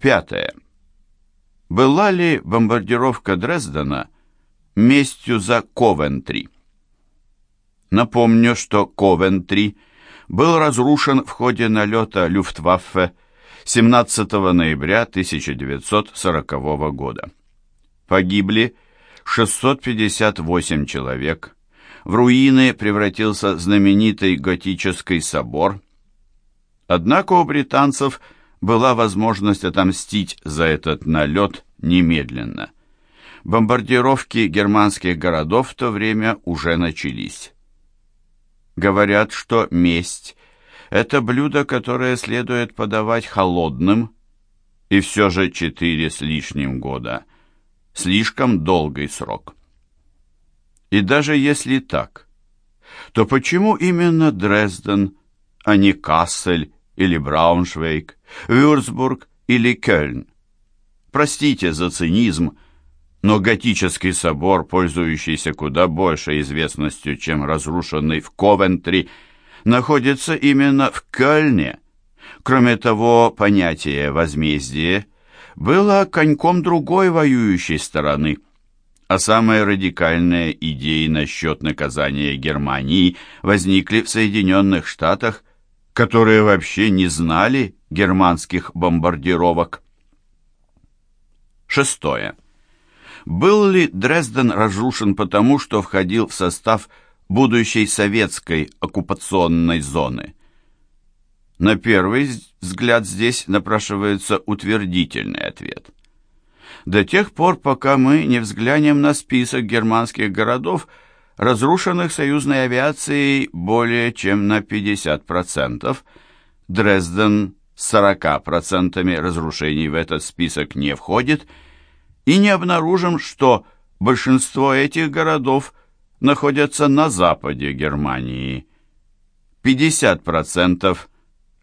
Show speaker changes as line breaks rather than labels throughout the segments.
Пятое. Была ли бомбардировка Дрездена местью за Ковентри? Напомню, что Ковентри был разрушен в ходе налета Люфтваффе 17 ноября 1940 года. Погибли 658 человек. В руины превратился знаменитый готический собор. Однако у британцев была возможность отомстить за этот налет немедленно. Бомбардировки германских городов в то время уже начались. Говорят, что месть – это блюдо, которое следует подавать холодным, и все же четыре с лишним года – слишком долгий срок. И даже если так, то почему именно Дрезден, а не Кассель или Брауншвейг, Вюрцбург или Кёльн? Простите за цинизм, но готический собор, пользующийся куда большей известностью, чем разрушенный в Ковентри, находится именно в Кёльне. Кроме того, понятие «возмездие» было коньком другой воюющей стороны, а самые радикальные идеи насчет наказания Германии возникли в Соединенных Штатах, которые вообще не знали германских бомбардировок. Шестое. Был ли Дрезден разрушен потому, что входил в состав будущей советской оккупационной зоны? На первый взгляд здесь напрашивается утвердительный ответ. До тех пор, пока мы не взглянем на список германских городов, разрушенных союзной авиацией более чем на 50%, Дрезден с 40% разрушений в этот список не входит – и не обнаружим, что большинство этих городов находятся на западе Германии. 50%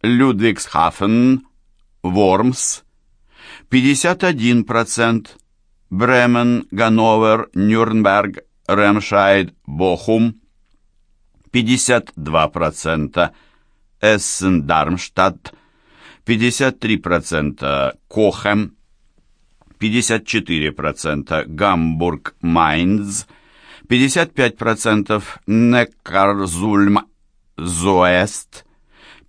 Людвигсхафен, Вормс, 51% Бремен, Ганновер, Нюрнберг, Ремшайд, Бохум, 52% Эссен, Дармштадт, 53% Кохем, 54% Гамбург, Майнц, 55% Неккарзульм, Зоэст,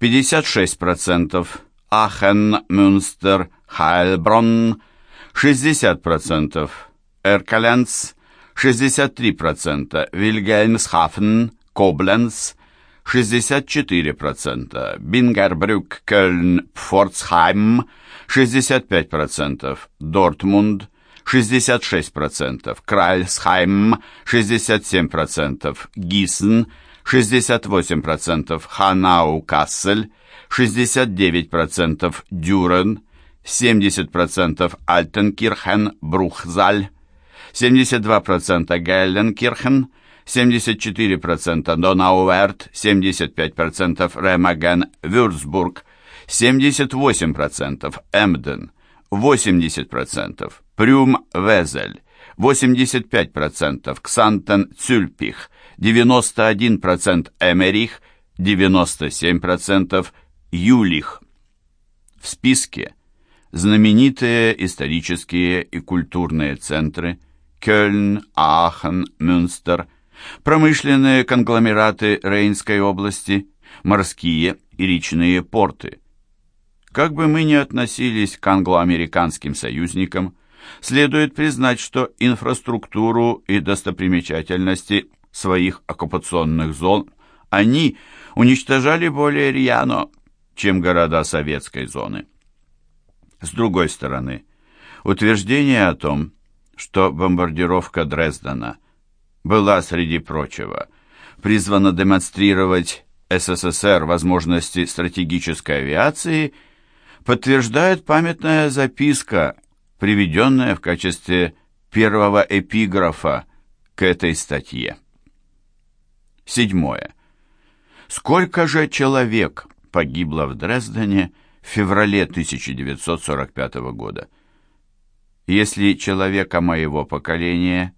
56% Ахен, Мюнстер, Хайлбронн, 60% Эркаленс, 63% Вильгельмсхафен, Кобленц, 64%, Бингербрюк, Кёльн, Пфорцхайм, 65%, Дортмунд, 66%, Кральсхайм, 67%, Гиссен, 68%, Ханау-Кассель, 69%, Дюрен, 70% Альтенкирхен, Брухзаль, 72% Гелленкирхен, 74% Донауэрт, 75% Ремаген, Вюрцбург, 78% Эмден, 80% Прюм-Везель, 85% Ксантен-Цюльпих, 91% Эмерих, 97% Юлих. В списке знаменитые исторические и культурные центры Кёльн, Аахен, Мюнстер, промышленные конгломераты Рейнской области, морские и речные порты. Как бы мы ни относились к англоамериканским союзникам, следует признать, что инфраструктуру и достопримечательности своих оккупационных зон они уничтожали более рьяно, чем города советской зоны. С другой стороны, утверждение о том, что бомбардировка Дрездена – была, среди прочего, призвана демонстрировать СССР возможности стратегической авиации, подтверждает памятная записка, приведенная в качестве первого эпиграфа к этой статье. Седьмое. Сколько же человек погибло в Дрездене в феврале 1945 года? Если человека моего поколения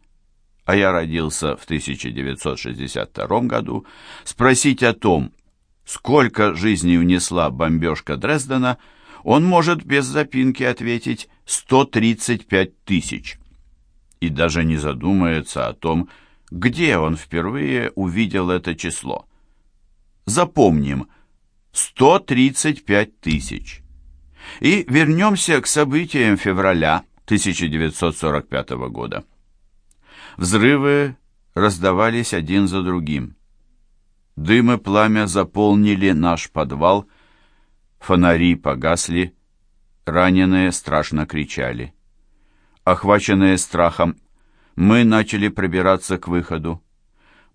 а я родился в 1962 году, спросить о том, сколько жизней унесла бомбежка Дрездена, он может без запинки ответить 135 тысяч. И даже не задумается о том, где он впервые увидел это число. Запомним, 135 тысяч. И вернемся к событиям февраля 1945 года. Взрывы раздавались один за другим. Дым и пламя заполнили наш подвал, фонари погасли, раненые страшно кричали. Охваченные страхом, мы начали пробираться к выходу.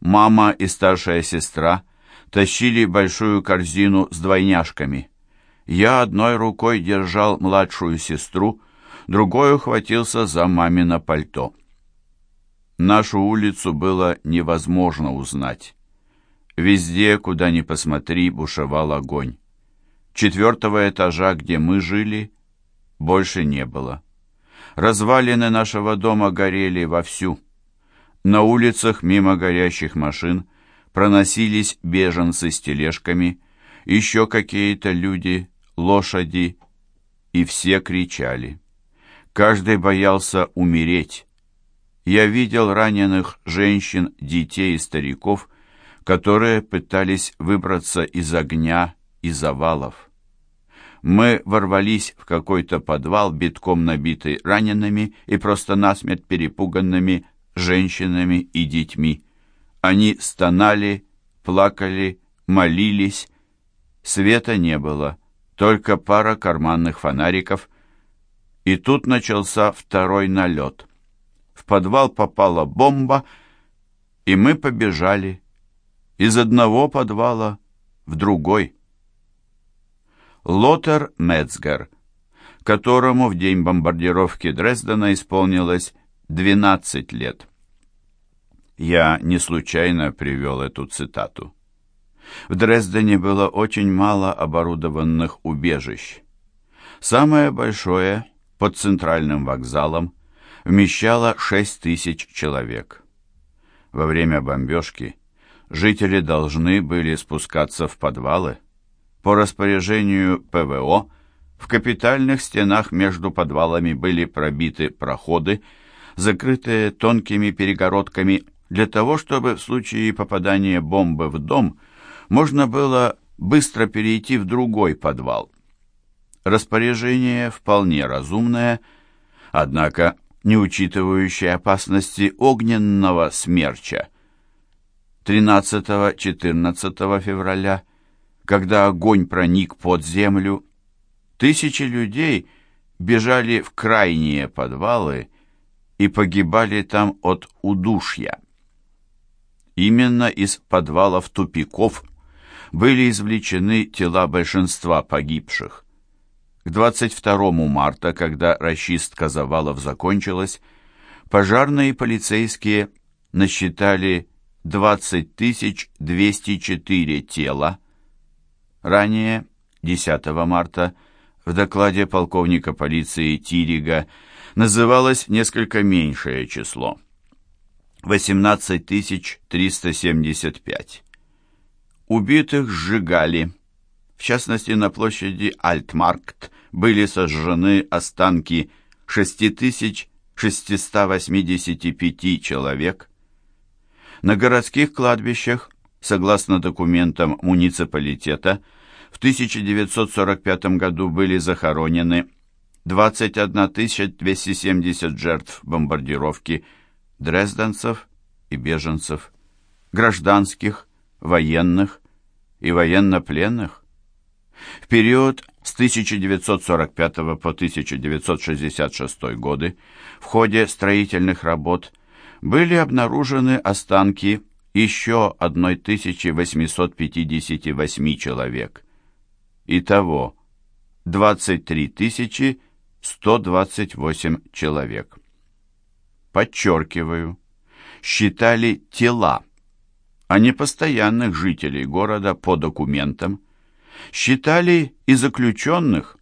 Мама и старшая сестра тащили большую корзину с двойняшками. Я одной рукой держал младшую сестру, другой ухватился за мамино пальто. Нашу улицу было невозможно узнать. Везде, куда ни посмотри, бушевал огонь. Четвертого этажа, где мы жили, больше не было. Развалины нашего дома горели вовсю. На улицах мимо горящих машин проносились беженцы с тележками, еще какие-то люди, лошади, и все кричали. Каждый боялся умереть. Я видел раненых женщин, детей и стариков, которые пытались выбраться из огня и завалов. Мы ворвались в какой-то подвал, битком набитый ранеными и просто насмерть перепуганными женщинами и детьми. Они стонали, плакали, молились. Света не было, только пара карманных фонариков. И тут начался второй налет — в подвал попала бомба, и мы побежали из одного подвала в другой. Лотер Мецгер, которому в день бомбардировки Дрездена исполнилось 12 лет. Я не случайно привел эту цитату. В Дрездене было очень мало оборудованных убежищ. Самое большое под центральным вокзалом вмещало 6 тысяч человек. Во время бомбежки жители должны были спускаться в подвалы. По распоряжению ПВО в капитальных стенах между подвалами были пробиты проходы, закрытые тонкими перегородками для того, чтобы в случае попадания бомбы в дом можно было быстро перейти в другой подвал. Распоряжение вполне разумное, однако не учитывающей опасности огненного смерча. 13-14 февраля, когда огонь проник под землю, тысячи людей бежали в крайние подвалы и погибали там от удушья. Именно из подвалов тупиков были извлечены тела большинства погибших. К 22 марта, когда расчистка завалов закончилась, пожарные и полицейские насчитали 20 204 тела. Ранее, 10 марта, в докладе полковника полиции Тирига называлось несколько меньшее число – 18 375. Убитых сжигали – в частности, на площади Альтмаркт были сожжены останки 6685 человек. На городских кладбищах, согласно документам муниципалитета, в 1945 году были захоронены 21 270 жертв бомбардировки дрезденцев и беженцев, гражданских, военных и военнопленных. В период с 1945 по 1966 годы в ходе строительных работ были обнаружены останки еще 1858 человек. Итого 23 128 человек. Подчеркиваю, считали тела, а не постоянных жителей города по документам, считали и заключенных,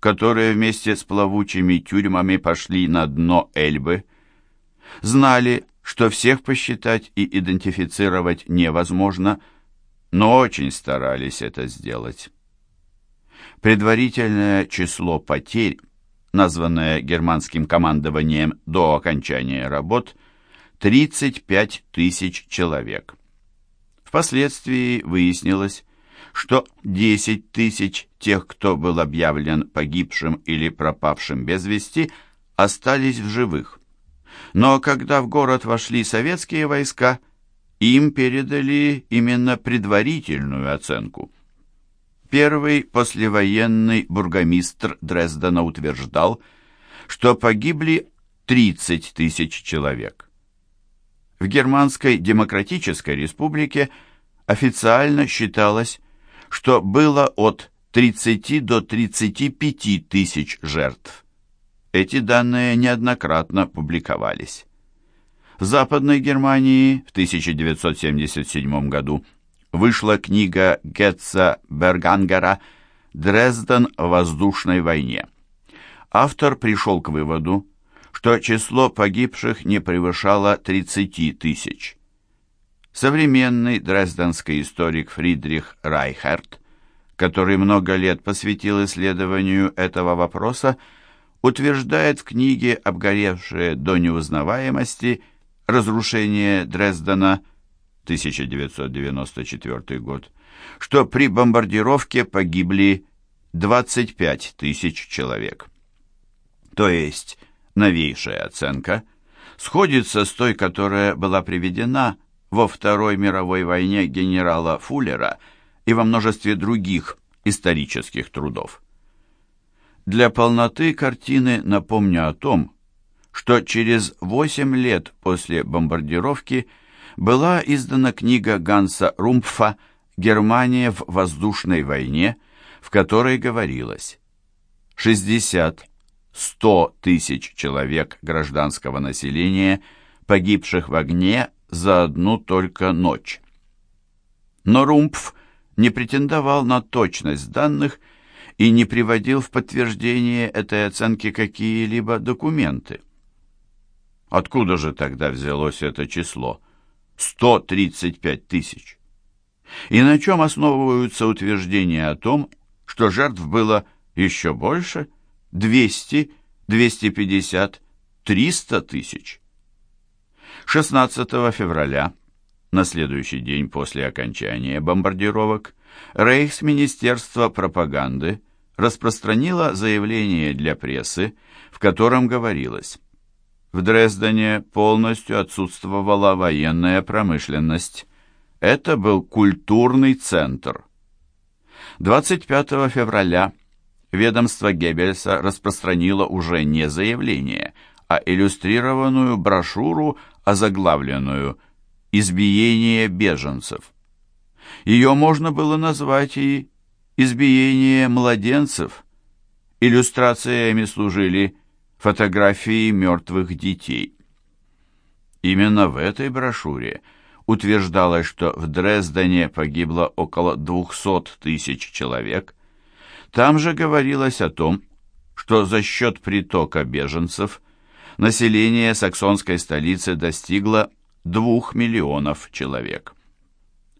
которые вместе с плавучими тюрьмами пошли на дно Эльбы, знали, что всех посчитать и идентифицировать невозможно, но очень старались это сделать. Предварительное число потерь, названное германским командованием до окончания работ, 35 тысяч человек. Впоследствии выяснилось, что 10 тысяч тех, кто был объявлен погибшим или пропавшим без вести, остались в живых. Но когда в город вошли советские войска, им передали именно предварительную оценку. Первый послевоенный бургомистр Дрездена утверждал, что погибли 30 тысяч человек. В Германской Демократической Республике официально считалось, что было от 30 до 35 тысяч жертв. Эти данные неоднократно публиковались. В Западной Германии в 1977 году вышла книга Гетца Бергангера «Дрезден в воздушной войне». Автор пришел к выводу, что число погибших не превышало 30 тысяч. Современный дрезденский историк Фридрих Райхерт, который много лет посвятил исследованию этого вопроса, утверждает в книге «Обгоревшие до неузнаваемости. Разрушение Дрездена» 1994 год, что при бомбардировке погибли 25 тысяч человек. То есть новейшая оценка сходится с той, которая была приведена во Второй мировой войне генерала Фуллера и во множестве других исторических трудов. Для полноты картины напомню о том, что через 8 лет после бомбардировки была издана книга Ганса Румпфа «Германия в воздушной войне», в которой говорилось 60-100 тысяч человек гражданского населения, погибших в огне за одну только ночь. Но Румпф не претендовал на точность данных и не приводил в подтверждение этой оценки какие-либо документы. Откуда же тогда взялось это число? 135 тысяч. И на чем основываются утверждения о том, что жертв было еще больше? 200, 250, 300 тысяч. 16 февраля, на следующий день после окончания бомбардировок, Рейхсминистерство пропаганды распространила заявление для прессы, в котором говорилось «В Дрездене полностью отсутствовала военная промышленность. Это был культурный центр». 25 февраля ведомство Геббельса распространило уже не заявление, а иллюстрированную брошюру, озаглавленную «Избиение беженцев». Ее можно было назвать и избиение младенцев. Иллюстрациями служили фотографии мертвых детей. Именно в этой брошюре утверждалось, что в Дрездене погибло около 200 тысяч человек. Там же говорилось о том, что за счет притока беженцев население саксонской столицы достигло 2 миллионов человек.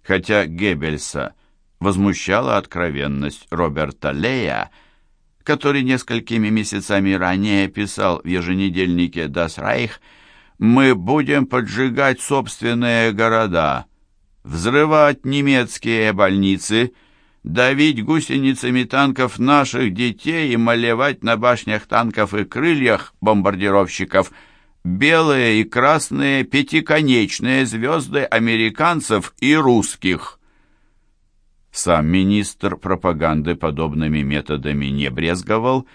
Хотя Геббельса возмущала откровенность Роберта Лея, который несколькими месяцами ранее писал в еженедельнике «Das Reich» «Мы будем поджигать собственные города, взрывать немецкие больницы, давить гусеницами танков наших детей и малевать на башнях танков и крыльях бомбардировщиков белые и красные пятиконечные звезды американцев и русских». Сам министр пропаганды подобными методами не брезговал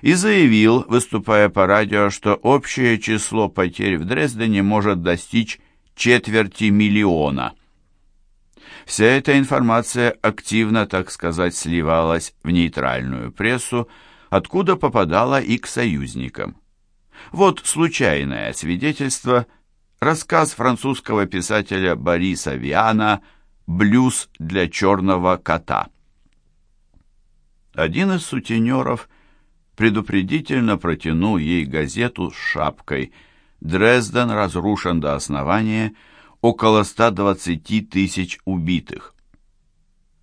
и заявил, выступая по радио, что общее число потерь в Дрездене может достичь четверти миллиона. Вся эта информация активно, так сказать, сливалась в нейтральную прессу, откуда попадала и к союзникам. Вот случайное свидетельство, рассказ французского писателя Бориса Виана – Блюз для черного кота. Один из сутенеров предупредительно протянул ей газету с шапкой «Дрезден разрушен до основания, около 120 тысяч убитых».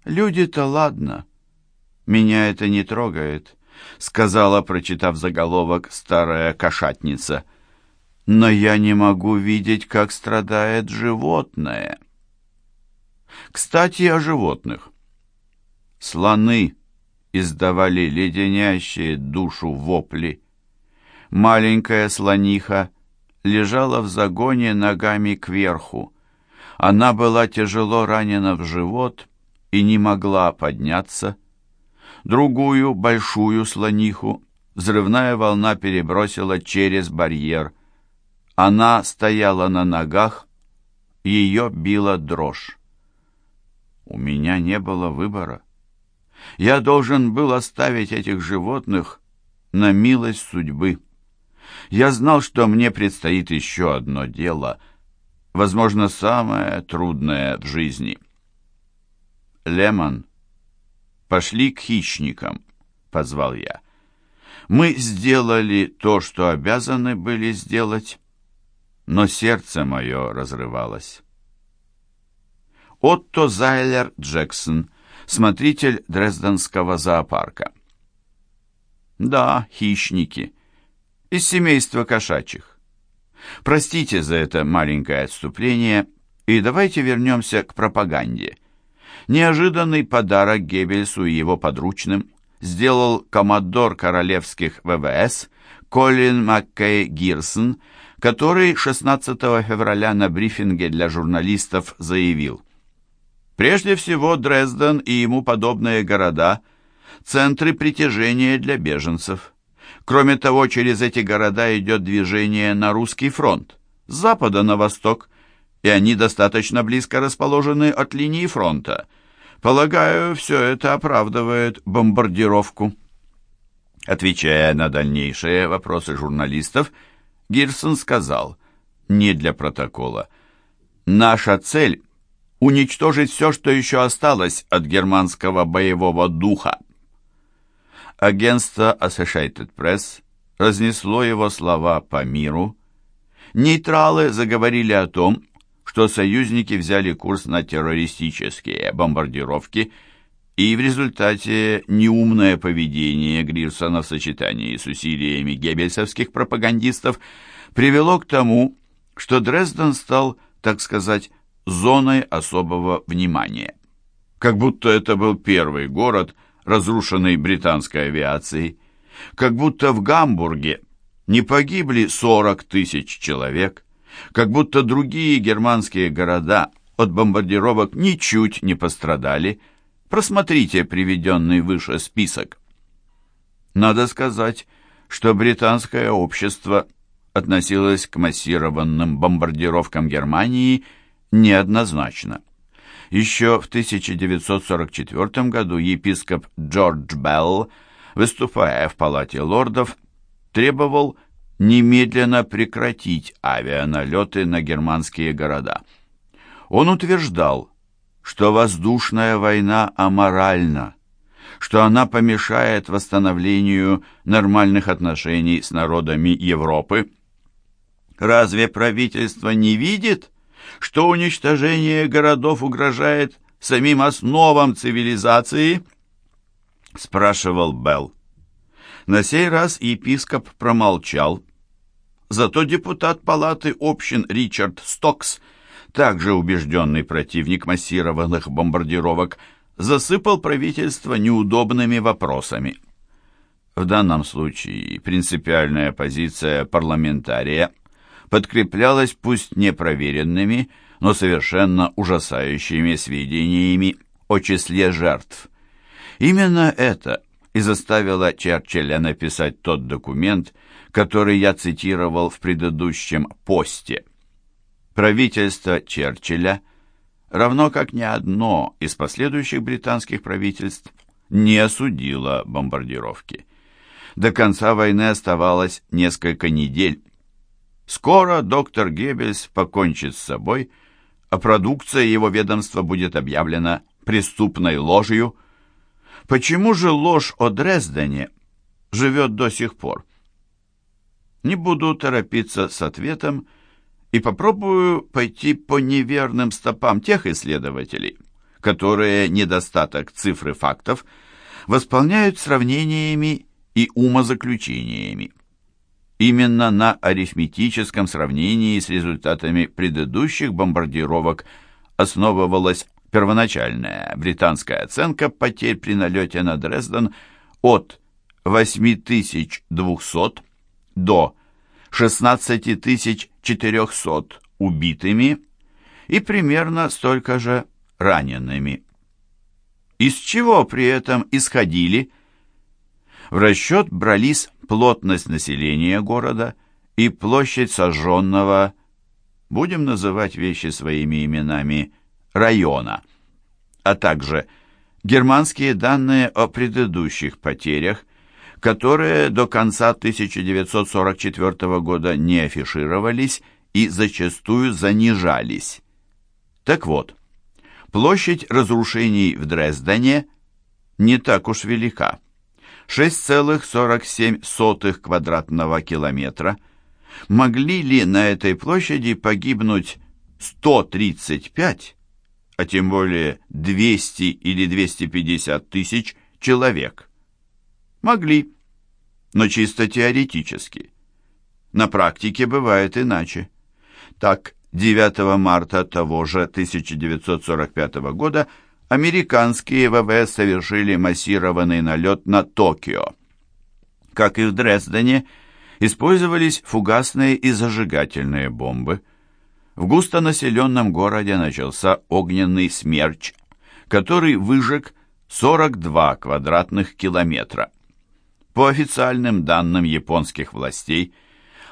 Люди-то ладно, «Меня это не трогает», — сказала, прочитав заголовок, старая кошатница. «Но я не могу видеть, как страдает животное». Кстати, о животных. Слоны издавали леденящие душу вопли. Маленькая слониха лежала в загоне ногами кверху. Она была тяжело ранена в живот и не могла подняться. Другую, большую слониху, взрывная волна перебросила через барьер. Она стояла на ногах, ее била дрожь. У меня не было выбора. Я должен был оставить этих животных на милость судьбы. Я знал, что мне предстоит еще одно дело, возможно, самое трудное в жизни. «Лемон, пошли к хищникам», — позвал я. «Мы сделали то, что обязаны были сделать, но сердце мое разрывалось». Отто Зайлер Джексон, смотритель Дрезденского зоопарка. Да, хищники. Из семейства кошачьих. Простите за это маленькое отступление, и давайте вернемся к пропаганде. Неожиданный подарок Геббельсу и его подручным сделал коммодор королевских ВВС Колин Маккей Гирсон, который 16 февраля на брифинге для журналистов заявил – Прежде всего, Дрезден и ему подобные города – центры притяжения для беженцев. Кроме того, через эти города идет движение на русский фронт, с запада на восток, и они достаточно близко расположены от линии фронта. Полагаю, все это оправдывает бомбардировку. Отвечая на дальнейшие вопросы журналистов, Гирсон сказал, не для протокола, «Наша цель – уничтожить все, что еще осталось от германского боевого духа. Агентство Associated Press разнесло его слова по миру. Нейтралы заговорили о том, что союзники взяли курс на террористические бомбардировки, и в результате неумное поведение Грирсона в сочетании с усилиями геббельсовских пропагандистов привело к тому, что Дрезден стал, так сказать, зоной особого внимания. Как будто это был первый город, разрушенный британской авиацией. Как будто в Гамбурге не погибли 40 тысяч человек. Как будто другие германские города от бомбардировок ничуть не пострадали. Просмотрите приведенный выше список. Надо сказать, что британское общество относилось к массированным бомбардировкам Германии – неоднозначно. Еще в 1944 году епископ Джордж Белл, выступая в Палате лордов, требовал немедленно прекратить авианалеты на германские города. Он утверждал, что воздушная война аморальна, что она помешает восстановлению нормальных отношений с народами Европы. Разве правительство не видит, что уничтожение городов угрожает самим основам цивилизации?» — спрашивал Белл. На сей раз епископ промолчал. Зато депутат палаты общин Ричард Стокс, также убежденный противник массированных бомбардировок, засыпал правительство неудобными вопросами. В данном случае принципиальная позиция парламентария – подкреплялось пусть непроверенными, но совершенно ужасающими сведениями о числе жертв. Именно это и заставило Черчилля написать тот документ, который я цитировал в предыдущем посте. Правительство Черчилля, равно как ни одно из последующих британских правительств, не осудило бомбардировки. До конца войны оставалось несколько недель, Скоро доктор Геббельс покончит с собой, а продукция его ведомства будет объявлена преступной ложью. Почему же ложь о Дрездене живет до сих пор? Не буду торопиться с ответом и попробую пойти по неверным стопам тех исследователей, которые недостаток цифры фактов восполняют сравнениями и умозаключениями. Именно на арифметическом сравнении с результатами предыдущих бомбардировок основывалась первоначальная британская оценка потерь при налете на Дрезден от 8200 до 16400 убитыми и примерно столько же ранеными. Из чего при этом исходили? В расчет брались плотность населения города и площадь сожженного, будем называть вещи своими именами, района, а также германские данные о предыдущих потерях, которые до конца 1944 года не афишировались и зачастую занижались. Так вот, площадь разрушений в Дрездене не так уж велика. 6,47 квадратного километра. Могли ли на этой площади погибнуть 135, а тем более 200 или 250 тысяч человек? Могли, но чисто теоретически. На практике бывает иначе. Так, 9 марта того же 1945 года американские ВВС совершили массированный налет на Токио. Как и в Дрездене, использовались фугасные и зажигательные бомбы. В густонаселенном городе начался огненный смерч, который выжег 42 квадратных километра. По официальным данным японских властей,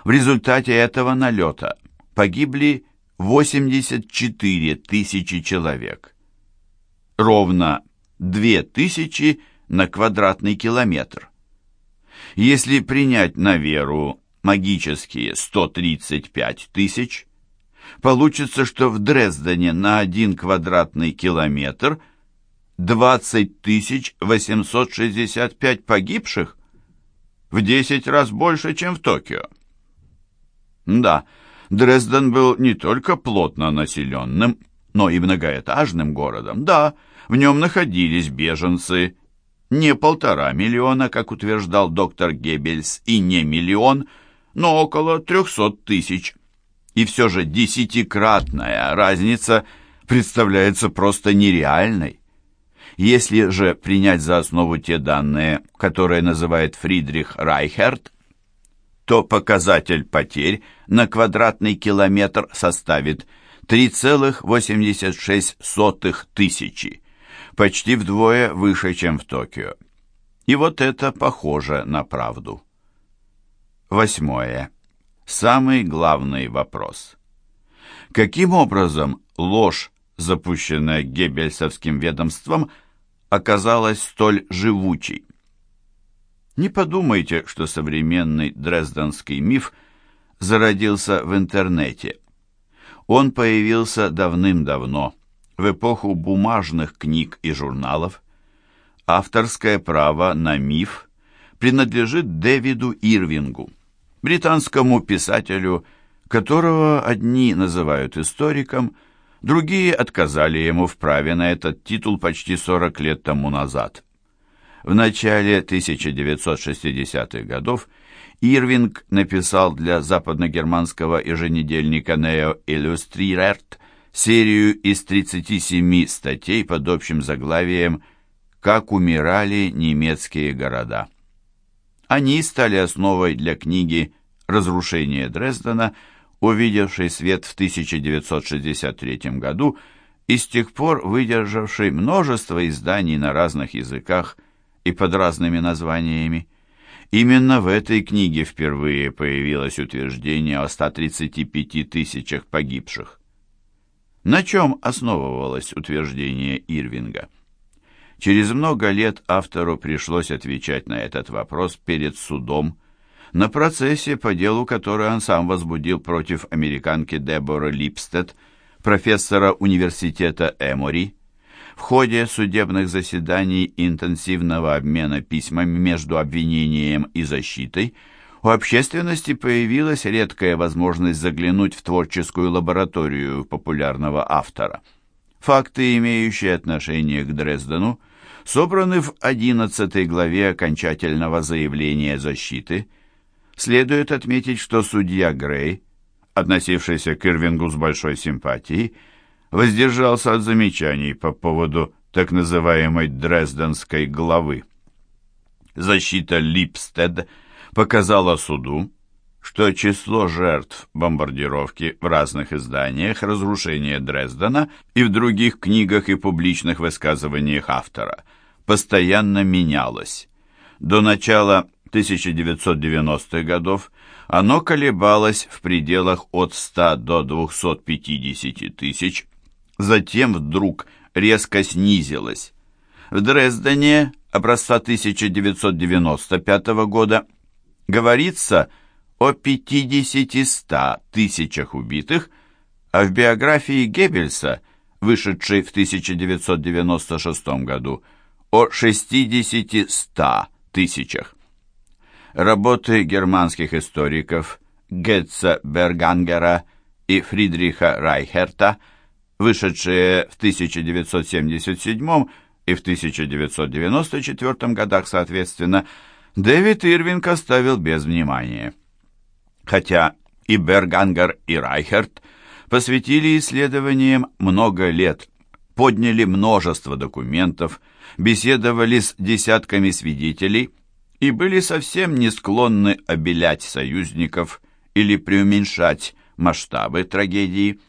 в результате этого налета погибли 84 тысячи человек. Ровно 2 тысячи на квадратный километр. Если принять на веру магические 135 тысяч, получится, что в Дрездене на один квадратный километр 20 тысяч 865 погибших, в 10 раз больше, чем в Токио. Да, Дрезден был не только плотно населенным, но и многоэтажным городом. Да, в нем находились беженцы, не полтора миллиона, как утверждал доктор Геббельс, и не миллион, но около трехсот тысяч. И все же десятикратная разница представляется просто нереальной. Если же принять за основу те данные, которые называет Фридрих Райхерт, то показатель потерь на квадратный километр составит 3,86 тысячи, почти вдвое выше, чем в Токио. И вот это похоже на правду. Восьмое. Самый главный вопрос. Каким образом ложь, запущенная Геббельсовским ведомством, оказалась столь живучей? Не подумайте, что современный дрезденский миф зародился в интернете. Он появился давным-давно, в эпоху бумажных книг и журналов. Авторское право на миф принадлежит Дэвиду Ирвингу, британскому писателю, которого одни называют историком, другие отказали ему в праве на этот титул почти 40 лет тому назад. В начале 1960-х годов Ирвинг написал для западногерманского еженедельника Neo Illustriert серию из 37 статей под общим заглавием «Как умирали немецкие города». Они стали основой для книги «Разрушение Дрездена», увидевшей свет в 1963 году и с тех пор выдержавшей множество изданий на разных языках – и под разными названиями. Именно в этой книге впервые появилось утверждение о 135 тысячах погибших. На чем основывалось утверждение Ирвинга? Через много лет автору пришлось отвечать на этот вопрос перед судом, на процессе, по делу который он сам возбудил против американки Деборы Липстед, профессора университета Эмори, в ходе судебных заседаний и интенсивного обмена письмами между обвинением и защитой у общественности появилась редкая возможность заглянуть в творческую лабораторию популярного автора. Факты, имеющие отношение к Дрездену, собраны в 11 главе окончательного заявления защиты. Следует отметить, что судья Грей, относившийся к Ирвингу с большой симпатией, воздержался от замечаний по поводу так называемой Дрезденской главы. Защита Липстед показала суду, что число жертв бомбардировки в разных изданиях разрушения Дрездена и в других книгах и публичных высказываниях автора постоянно менялось. До начала 1990-х годов оно колебалось в пределах от 100 до 250 тысяч, затем вдруг резко снизилось. В Дрездене образца 1995 года говорится о 50-100 тысячах убитых, а в биографии Геббельса, вышедшей в 1996 году, о 60-100 тысячах. Работы германских историков Гетца Бергангера и Фридриха Райхерта, вышедшие в 1977 и в 1994 годах, соответственно, Дэвид Ирвинг оставил без внимания. Хотя и Бергангер, и Райхерт посвятили исследованиям много лет, подняли множество документов, беседовали с десятками свидетелей и были совсем не склонны обелять союзников или преуменьшать масштабы трагедии.